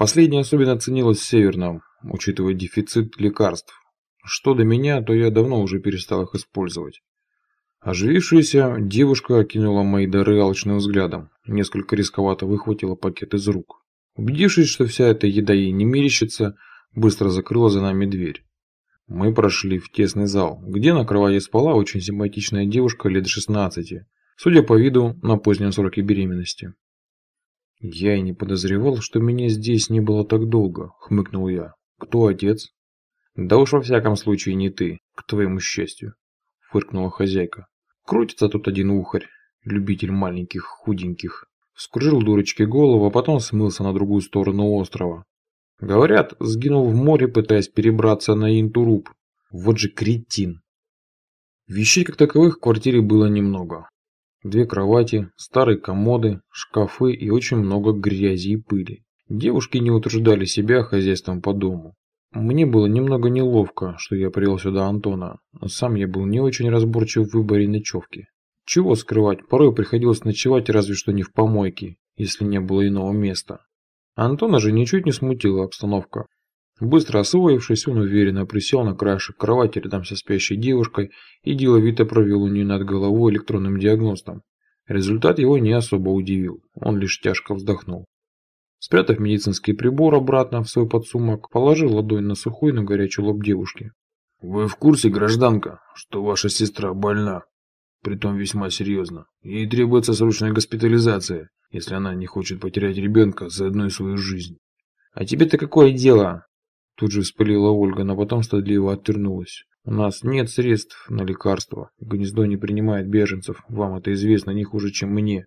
Последнее особенно ценилось в Северном, учитывая дефицит лекарств. Что до меня, то я давно уже перестал их использовать. Оживившаяся девушка окинула мои дары алчным взглядом, несколько рисковато выхватила пакет из рук. Убедившись, что вся эта еда ей не мерещится, быстро закрыла за нами дверь. Мы прошли в тесный зал, где на кровати спала очень симпатичная девушка лет 16, судя по виду, на позднем сроке беременности. «Я и не подозревал, что меня здесь не было так долго», — хмыкнул я. «Кто отец?» «Да уж во всяком случае не ты, к твоему счастью», — фыркнула хозяйка. «Крутится тут один ухарь, любитель маленьких, худеньких». Скружил дурочке голову, а потом смылся на другую сторону острова. Говорят, сгинул в море, пытаясь перебраться на Интуруп. Вот же кретин. Вещей как таковых в квартире было немного. Две кровати, старые комоды, шкафы и очень много грязи и пыли. Девушки не утруждали себя хозяйством по дому. Мне было немного неловко, что я привел сюда Антона, сам я был не очень разборчив в выборе ночевки. Чего скрывать, порой приходилось ночевать разве что не в помойке, если не было иного места. Антона же ничуть не смутила обстановка. Быстро освоившись, он уверенно присел на краешек кровати рядом со спящей девушкой и деловито провел у нее над головой электронным диагностом. Результат его не особо удивил, он лишь тяжко вздохнул. Спрятав медицинский прибор обратно в свой подсумок, положил ладонь на сухой, но горячий лоб девушки. «Вы в курсе, гражданка, что ваша сестра больна? Притом весьма серьезно. Ей требуется срочная госпитализация, если она не хочет потерять ребенка за одну свою жизнь». «А тебе-то какое дело?» Тут же вспылила Ольга, но потом стыдливо отвернулась. «У нас нет средств на лекарства. Гнездо не принимает беженцев. Вам это известно не хуже, чем мне.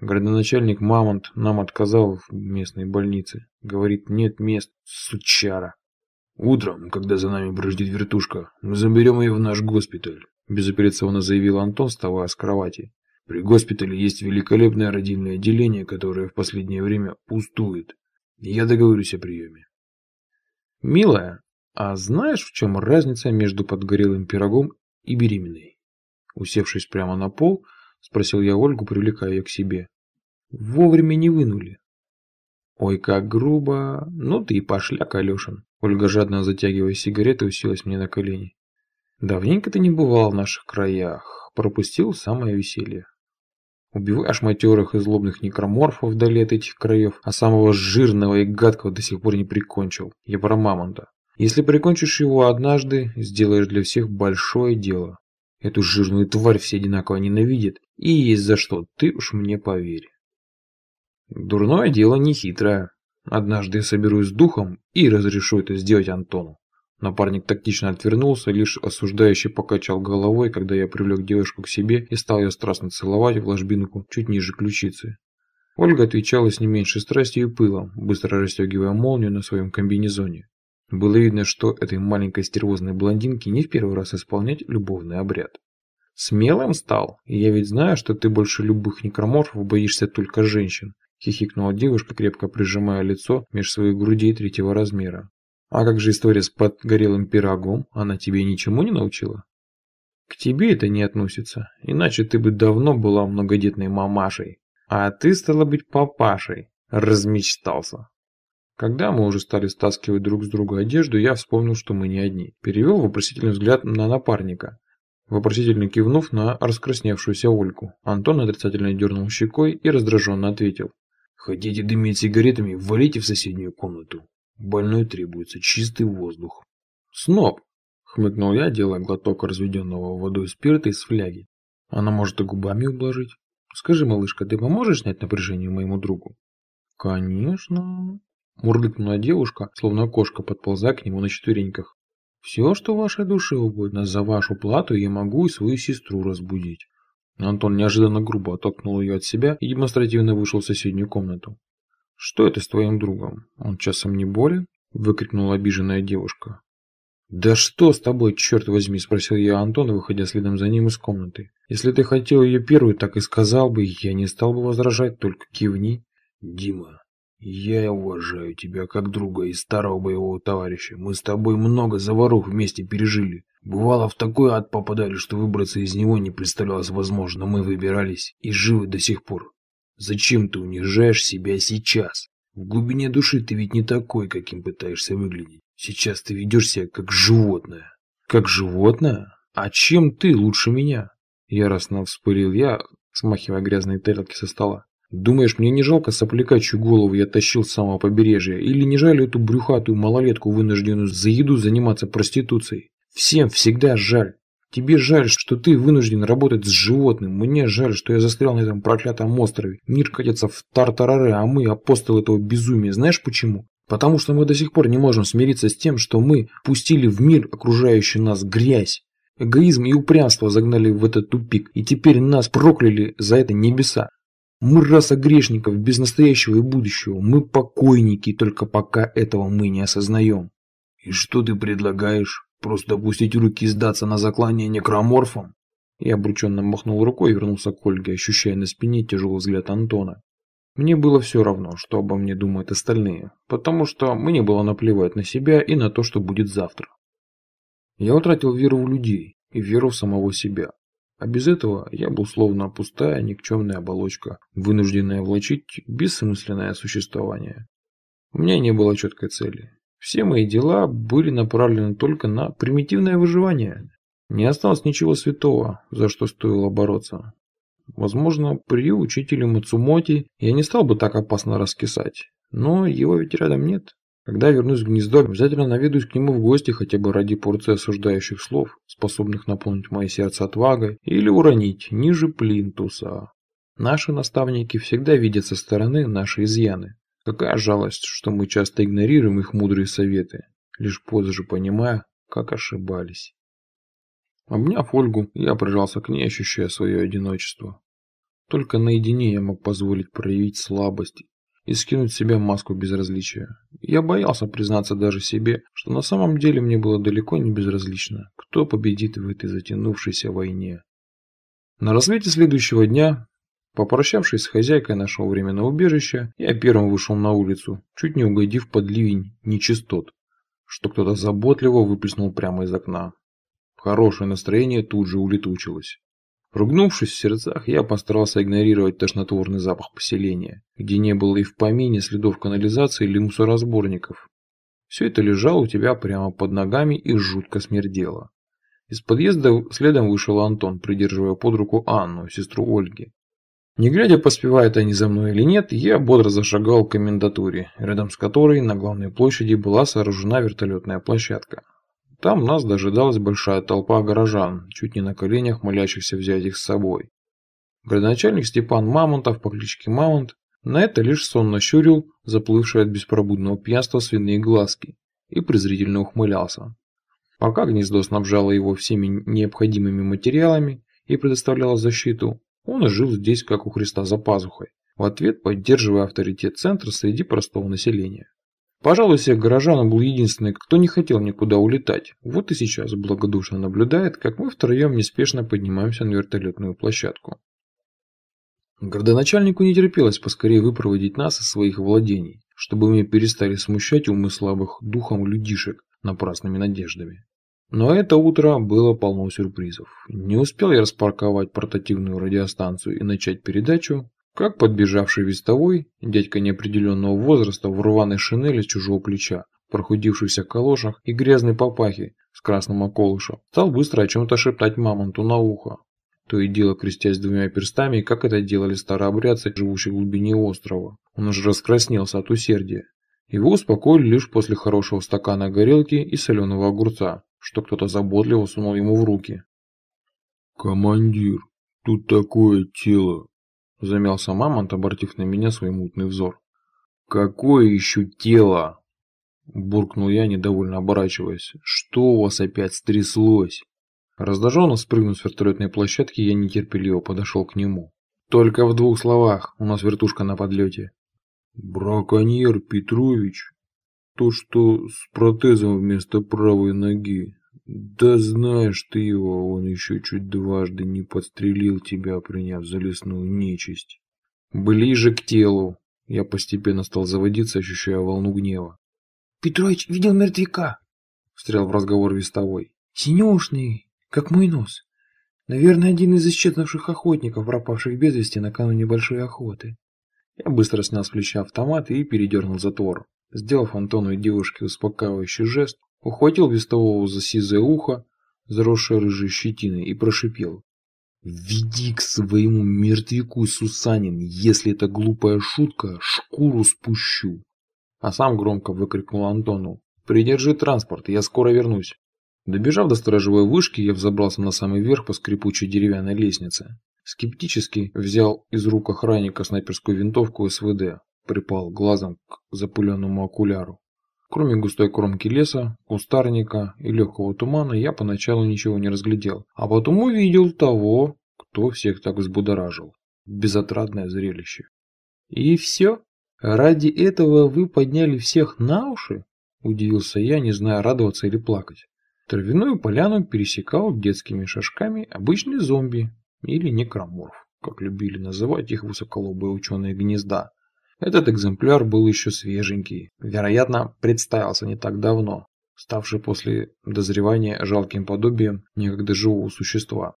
Городоначальник Мамонт нам отказал в местной больнице. Говорит, нет мест, сучара. Утром, когда за нами брождет вертушка, мы заберем ее в наш госпиталь, безапелляционно заявил Антон, вставая с кровати. При госпитале есть великолепное родильное отделение, которое в последнее время пустует. Я договорюсь о приеме. Милая, а знаешь, в чем разница между подгорелым пирогом и беременной? Усевшись прямо на пол, Спросил я Ольгу, привлекая ее к себе. Вовремя не вынули. Ой, как грубо. Ну ты и пошляк, Алешин. Ольга, жадно затягивая сигареты, уселась мне на колени. Давненько ты не бывал в наших краях. Пропустил самое веселье. Убиваешь матерых и злобных некроморфов вдали от этих краев, а самого жирного и гадкого до сих пор не прикончил. Я про мамонта. Если прикончишь его однажды, сделаешь для всех большое дело. Эту жирную тварь все одинаково ненавидят, и есть за что, ты уж мне поверь. Дурное дело не хитрое. Однажды я соберусь с духом и разрешу это сделать Антону. Напарник тактично отвернулся, лишь осуждающий покачал головой, когда я привлек девушку к себе и стал ее страстно целовать в ложбинку чуть ниже ключицы. Ольга отвечала с не меньшей страстью и пылом, быстро расстегивая молнию на своем комбинезоне. Было видно, что этой маленькой стервозной блондинке не в первый раз исполнять любовный обряд. Смелым стал, я ведь знаю, что ты больше любых некроморфов боишься только женщин, хихикнула девушка, крепко прижимая лицо меж своих грудей третьего размера. А как же история с подгорелым пирогом? Она тебе ничему не научила? К тебе это не относится, иначе ты бы давно была многодетной мамашей. А ты стала быть папашей. Размечтался. Когда мы уже стали стаскивать друг с друга одежду, я вспомнил, что мы не одни. Перевел вопросительный взгляд на напарника. Вопросительно кивнув на раскрасневшуюся Ольку, Антон отрицательно дернул щекой и раздраженно ответил. «Хотите дымить сигаретами, валите в соседнюю комнату. Больной требуется чистый воздух». «Сноб!» — хмыкнул я, делая глоток разведенного водой спирта из фляги. «Она может и губами ублажить. Скажи, малышка, ты поможешь снять напряжение моему другу?» «Конечно!» Мурлыкнула девушка, словно кошка, подползая к нему на четвереньках. «Все, что вашей душе угодно, за вашу плату я могу и свою сестру разбудить». Антон неожиданно грубо оттолкнул ее от себя и демонстративно вышел в соседнюю комнату. «Что это с твоим другом? Он часом не болен?» – выкрикнула обиженная девушка. «Да что с тобой, черт возьми?» – спросил я Антона, выходя следом за ним из комнаты. «Если ты хотел ее первой, так и сказал бы, я не стал бы возражать, только кивни». «Дима, я уважаю тебя как друга и старого боевого товарища. Мы с тобой много заварух вместе пережили. Бывало, в такой ад попадали, что выбраться из него не представлялось возможным. Мы выбирались и живы до сих пор. Зачем ты унижаешь себя сейчас? В глубине души ты ведь не такой, каким пытаешься выглядеть. Сейчас ты ведешь себя как животное. Как животное? А чем ты лучше меня? Яростно вспылил я, смахивая грязные тарелки со стола. Думаешь, мне не жалко соплякачью голову я тащил с самого побережья? Или не жаль эту брюхатую малолетку, вынужденную за еду заниматься проституцией? Всем всегда жаль. Тебе жаль, что ты вынужден работать с животным. Мне жаль, что я застрял на этом проклятом острове. Мир катится в тартарары, а мы апостолы этого безумия. Знаешь почему? Потому что мы до сих пор не можем смириться с тем, что мы пустили в мир окружающий нас грязь. Эгоизм и упрямство загнали в этот тупик, и теперь нас прокляли за это небеса. Мы раса грешников без настоящего и будущего. Мы покойники, только пока этого мы не осознаем. И что ты предлагаешь? Просто опустить руки и сдаться на заклание некроморфом? Я обрученно махнул рукой и вернулся к Ольге, ощущая на спине тяжелый взгляд Антона. Мне было все равно, что обо мне думают остальные, потому что мне было наплевать на себя и на то, что будет завтра. Я утратил веру в людей и веру в самого себя. А без этого я был словно пустая, никчемная оболочка, вынужденная влачить бессмысленное существование. У меня не было четкой цели. Все мои дела были направлены только на примитивное выживание. Не осталось ничего святого, за что стоило бороться. Возможно, при учителе Мацумоти я не стал бы так опасно раскисать, но его ведь рядом нет. Когда вернусь в гнездо, обязательно наведусь к нему в гости хотя бы ради порции осуждающих слов, способных наполнить мое сердце отвагой или уронить ниже плинтуса. Наши наставники всегда видят со стороны наши изъяны. Какая жалость, что мы часто игнорируем их мудрые советы, лишь позже понимая, как ошибались. Обняв Ольгу, я прижался к ней, ощущая свое одиночество. Только наедине я мог позволить проявить слабость и скинуть с себя маску безразличия. Я боялся признаться даже себе, что на самом деле мне было далеко не безразлично, кто победит в этой затянувшейся войне. На рассвете следующего дня, попрощавшись с хозяйкой нашего временного убежища, я первым вышел на улицу, чуть не угодив под ливень нечистот, что кто-то заботливо выплеснул прямо из окна. Хорошее настроение тут же улетучилось. Ругнувшись в сердцах, я постарался игнорировать тошнотворный запах поселения, где не было и в помине следов канализации или мусоросборников. Все это лежало у тебя прямо под ногами и жутко смердело. Из подъезда следом вышел Антон, придерживая под руку Анну, сестру Ольги. Не глядя, поспевают они за мной или нет, я бодро зашагал к комендатуре, рядом с которой на главной площади была сооружена вертолетная площадка. Там нас дожидалась большая толпа горожан, чуть не на коленях молящихся взять их с собой. Градоначальник Степан Мамонтов по кличке Мамонт на это лишь сонно щурил заплывшие от беспробудного пьянства свиные глазки и презрительно ухмылялся. Пока гнездо снабжало его всеми необходимыми материалами и предоставляло защиту, он жил здесь, как у Христа за пазухой, в ответ поддерживая авторитет центра среди простого населения. Пожалуй, всех горожан он был единственный, кто не хотел никуда улетать. Вот и сейчас благодушно наблюдает, как мы втроем неспешно поднимаемся на вертолетную площадку. Городоначальнику не терпелось поскорее выпроводить нас из своих владений, чтобы мы перестали смущать умы слабых духом людишек напрасными надеждами. Но это утро было полно сюрпризов. Не успел я распарковать портативную радиостанцию и начать передачу, как подбежавший вестовой, дядька неопределенного возраста в рваной шинели с чужого плеча, прохудившихся калошах и грязной папахе с красным околышем, стал быстро о чем-то шептать мамонту на ухо. То и дело крестясь двумя перстами, как это делали старообрядцы, живущие в глубине острова. Он уже раскраснелся от усердия. Его успокоили лишь после хорошего стакана горелки и соленого огурца, что кто-то заботливо сунул ему в руки. «Командир, тут такое тело, Замялся Мамонт, обратив на меня свой мутный взор. «Какое еще тело?» Буркнул я, недовольно оборачиваясь. «Что у вас опять стряслось?» Раздраженно спрыгнув с вертолетной площадки, я нетерпеливо подошел к нему. «Только в двух словах, у нас вертушка на подлете». «Браконьер Петрович, то, что с протезом вместо правой ноги, да знаешь ты его, он еще чуть дважды не подстрелил тебя, приняв за лесную нечисть. Ближе к телу. Я постепенно стал заводиться, ощущая волну гнева. Петрович видел мертвяка, встрял в разговор вестовой. Синюшный, как мой нос. Наверное, один из исчезнувших охотников, пропавших без вести накануне большой охоты. Я быстро снял с плеча автомат и передернул затвор. Сделав Антону и девушке успокаивающий жест, ухватил вестового за сизое ухо, заросшее рыжей щетиной, и прошипел. «Веди к своему мертвяку, Сусанин, если это глупая шутка, шкуру спущу!» А сам громко выкрикнул Антону. «Придержи транспорт, я скоро вернусь!» Добежав до сторожевой вышки, я взобрался на самый верх по скрипучей деревянной лестнице. Скептически взял из рук охранника снайперскую винтовку СВД, припал глазом к запыленному окуляру. Кроме густой кромки леса, кустарника и легкого тумана, я поначалу ничего не разглядел, а потом увидел того, кто всех так взбудоражил. Безотрадное зрелище. И все? Ради этого вы подняли всех на уши? Удивился я, не зная, радоваться или плакать. Травяную поляну пересекал детскими шажками обычный зомби или некроморф, как любили называть их высоколобые ученые гнезда. Этот экземпляр был еще свеженький, вероятно, представился не так давно, ставший после дозревания жалким подобием некогда живого существа.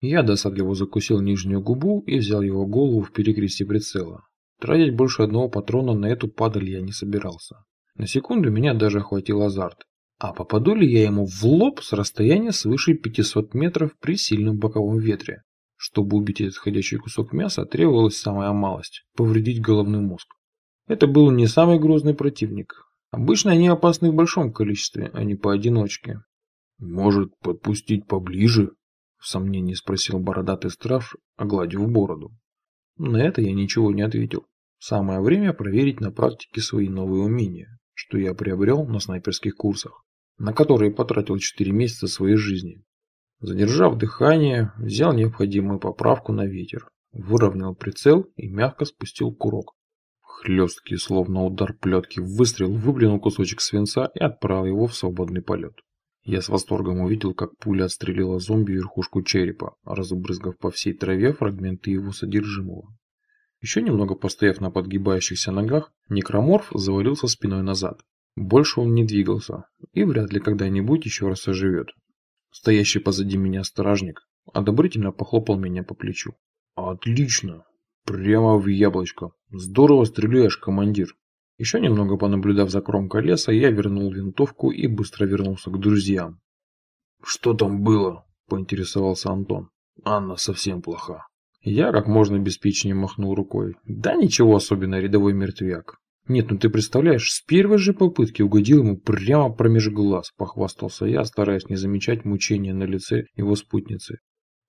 Я досадливо закусил нижнюю губу и взял его голову в перекрестие прицела. Тратить больше одного патрона на эту падаль я не собирался. На секунду меня даже охватил азарт. А попаду ли я ему в лоб с расстояния свыше 500 метров при сильном боковом ветре? Чтобы убить этот ходячий кусок мяса, требовалась самая малость – повредить головной мозг. Это был не самый грозный противник. Обычно они опасны в большом количестве, а не поодиночке. «Может, подпустить поближе?» – в сомнении спросил бородатый страж, огладив бороду. На это я ничего не ответил. Самое время проверить на практике свои новые умения, что я приобрел на снайперских курсах на которые потратил 4 месяца своей жизни. Задержав дыхание, взял необходимую поправку на ветер, выровнял прицел и мягко спустил курок. Хлесткий, словно удар плетки, выстрел выплюнул кусочек свинца и отправил его в свободный полет. Я с восторгом увидел, как пуля отстрелила зомби верхушку черепа, разбрызгав по всей траве фрагменты его содержимого. Еще немного постояв на подгибающихся ногах, некроморф завалился спиной назад. Больше он не двигался и вряд ли когда-нибудь еще раз оживет. Стоящий позади меня стражник одобрительно похлопал меня по плечу. «Отлично! Прямо в яблочко! Здорово стреляешь, командир!» Еще немного понаблюдав за кромкой леса, я вернул винтовку и быстро вернулся к друзьям. «Что там было?» – поинтересовался Антон. «Анна совсем плоха». Я как можно беспечнее махнул рукой. «Да ничего особенно, рядовой мертвяк. Нет, ну ты представляешь, с первой же попытки угодил ему прямо промеж глаз, похвастался я, стараясь не замечать мучения на лице его спутницы.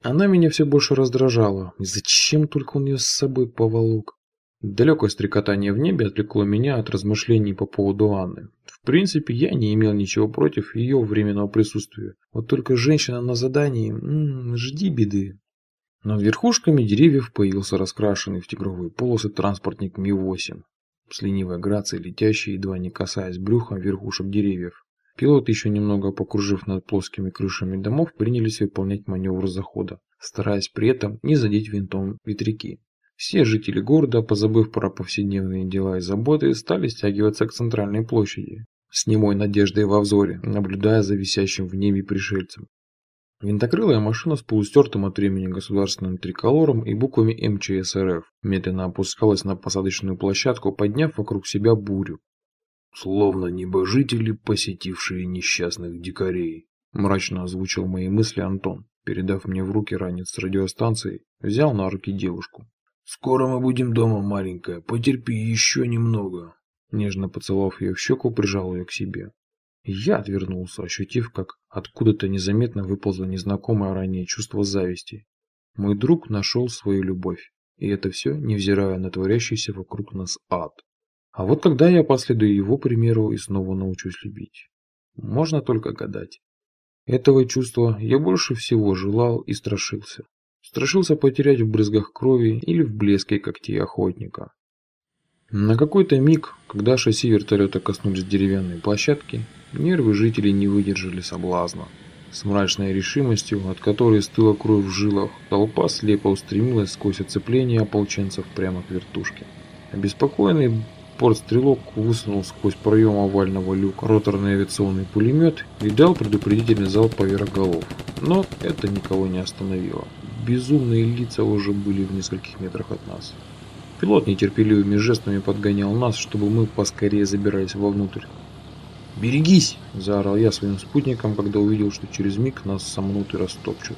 Она меня все больше раздражала. Зачем только он ее с собой поволок? Далекое стрекотание в небе отвлекло меня от размышлений по поводу Анны. В принципе, я не имел ничего против ее временного присутствия. Вот только женщина на задании, м -м, жди беды. Над верхушками деревьев появился раскрашенный в тигровые полосы транспортник Ми-8 с ленивой грацией летящий, едва не касаясь брюхом верхушек деревьев. Пилоты, еще немного покружив над плоскими крышами домов, принялись выполнять маневр захода, стараясь при этом не задеть винтом ветряки. Все жители города, позабыв про повседневные дела и заботы, стали стягиваться к центральной площади, с немой надеждой во взоре, наблюдая за висящим в небе пришельцем. Винтокрылая машина с полустертым от времени государственным триколором и буквами МЧС РФ медленно опускалась на посадочную площадку, подняв вокруг себя бурю. «Словно небожители, посетившие несчастных дикарей», – мрачно озвучил мои мысли Антон, передав мне в руки ранец с радиостанции, взял на руки девушку. «Скоро мы будем дома, маленькая, потерпи еще немного». Нежно поцеловав ее в щеку, прижал ее к себе. Я отвернулся, ощутив, как откуда-то незаметно выползло незнакомое ранее чувство зависти. Мой друг нашел свою любовь, и это все, невзирая на творящийся вокруг нас ад. А вот тогда я последую его примеру и снова научусь любить. Можно только гадать. Этого чувства я больше всего желал и страшился. Страшился потерять в брызгах крови или в блеске когтей охотника. На какой-то миг, когда шасси вертолета коснулись деревянной площадки, Нервы жителей не выдержали соблазна. С мрачной решимостью, от которой стыла кровь в жилах, толпа слепо устремилась сквозь оцепление ополченцев прямо к вертушке. Обеспокоенный портстрелок высунул сквозь проем овального люка роторный авиационный пулемет и дал предупредительный залп поверх голов. Но это никого не остановило. Безумные лица уже были в нескольких метрах от нас. Пилот нетерпеливыми жестами подгонял нас, чтобы мы поскорее забирались вовнутрь. «Берегись!» – заорал я своим спутникам, когда увидел, что через миг нас сомнут и растопчут.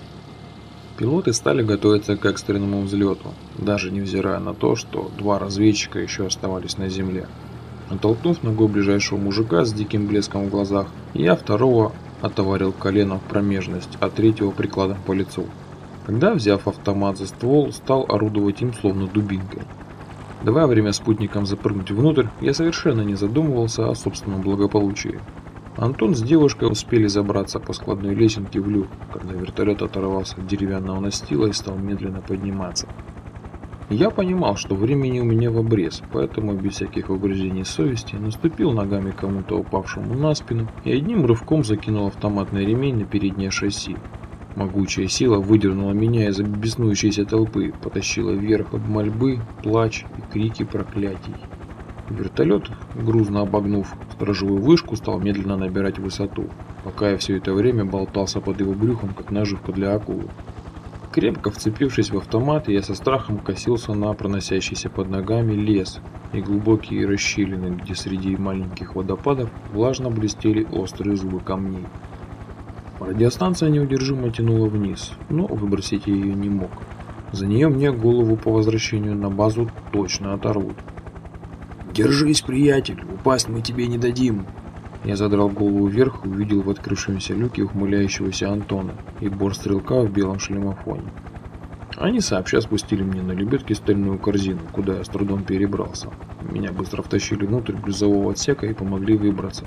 Пилоты стали готовиться к экстренному взлету, даже невзирая на то, что два разведчика еще оставались на земле. Оттолкнув ногой ближайшего мужика с диким блеском в глазах, я второго отоварил коленом в промежность, а третьего прикладом по лицу. Когда, взяв автомат за ствол, стал орудовать им словно дубинкой. Давая время спутникам запрыгнуть внутрь, я совершенно не задумывался о собственном благополучии. Антон с девушкой успели забраться по складной лесенке в люк, когда вертолет оторвался от деревянного настила и стал медленно подниматься. Я понимал, что времени у меня в обрез, поэтому без всяких угрызений совести наступил ногами кому-то упавшему на спину и одним рывком закинул автоматный ремень на переднее шасси, Могучая сила выдернула меня из беснующейся толпы, потащила вверх от мольбы, плач и крики проклятий. Вертолет, грузно обогнув сторожевую вышку, стал медленно набирать высоту, пока я все это время болтался под его брюхом, как наживка для акулы. Крепко вцепившись в автомат, я со страхом косился на проносящийся под ногами лес и глубокие расщелины, где среди маленьких водопадов влажно блестели острые зубы камней. Радиостанция неудержимо тянула вниз, но выбросить я ее не мог. За нее мне голову по возвращению на базу точно оторвут. «Держись, приятель, упасть мы тебе не дадим!» Я задрал голову вверх и увидел в открывшемся люке ухмыляющегося Антона и бор стрелка в белом шлемофоне. Они сообща спустили мне на лебедке стальную корзину, куда я с трудом перебрался. Меня быстро втащили внутрь грузового отсека и помогли выбраться.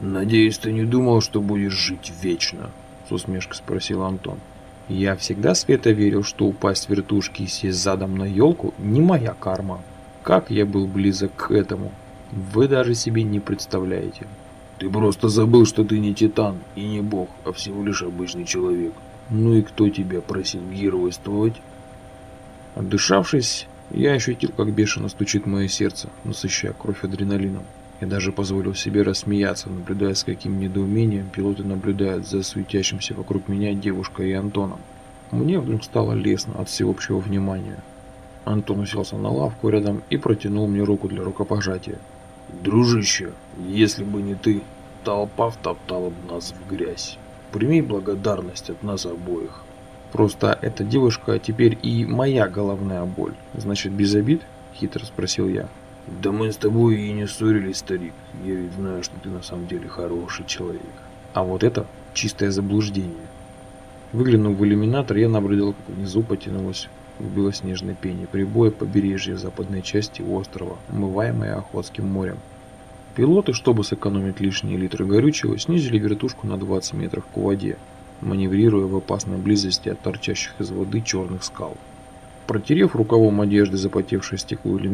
«Надеюсь, ты не думал, что будешь жить вечно?» — с усмешкой спросил Антон. «Я всегда свято верил, что упасть в вертушки и сесть задом на елку не моя карма. Как я был близок к этому, вы даже себе не представляете». «Ты просто забыл, что ты не титан и не бог, а всего лишь обычный человек. Ну и кто тебя просил геройствовать?» Отдышавшись, я ощутил, как бешено стучит мое сердце, насыщая кровь адреналином. Я даже позволил себе рассмеяться, наблюдая, с каким недоумением пилоты наблюдают за суетящимся вокруг меня девушкой и Антоном. Мне вдруг стало лестно от всеобщего внимания. Антон уселся на лавку рядом и протянул мне руку для рукопожатия. «Дружище, если бы не ты, толпа втоптала бы нас в грязь. Прими благодарность от нас обоих». «Просто эта девушка теперь и моя головная боль. Значит, без обид?» – хитро спросил я. Да мы с тобой и не ссорились, старик. Я ведь знаю, что ты на самом деле хороший человек. А вот это чистое заблуждение. Выглянув в иллюминатор, я наблюдал, как внизу потянулось в белоснежной пене прибоя побережья западной части острова, омываемое Охотским морем. Пилоты, чтобы сэкономить лишние литры горючего, снизили вертушку на 20 метров к воде, маневрируя в опасной близости от торчащих из воды черных скал. Протерев рукавом одежды запотевшее стекло иллюминатора,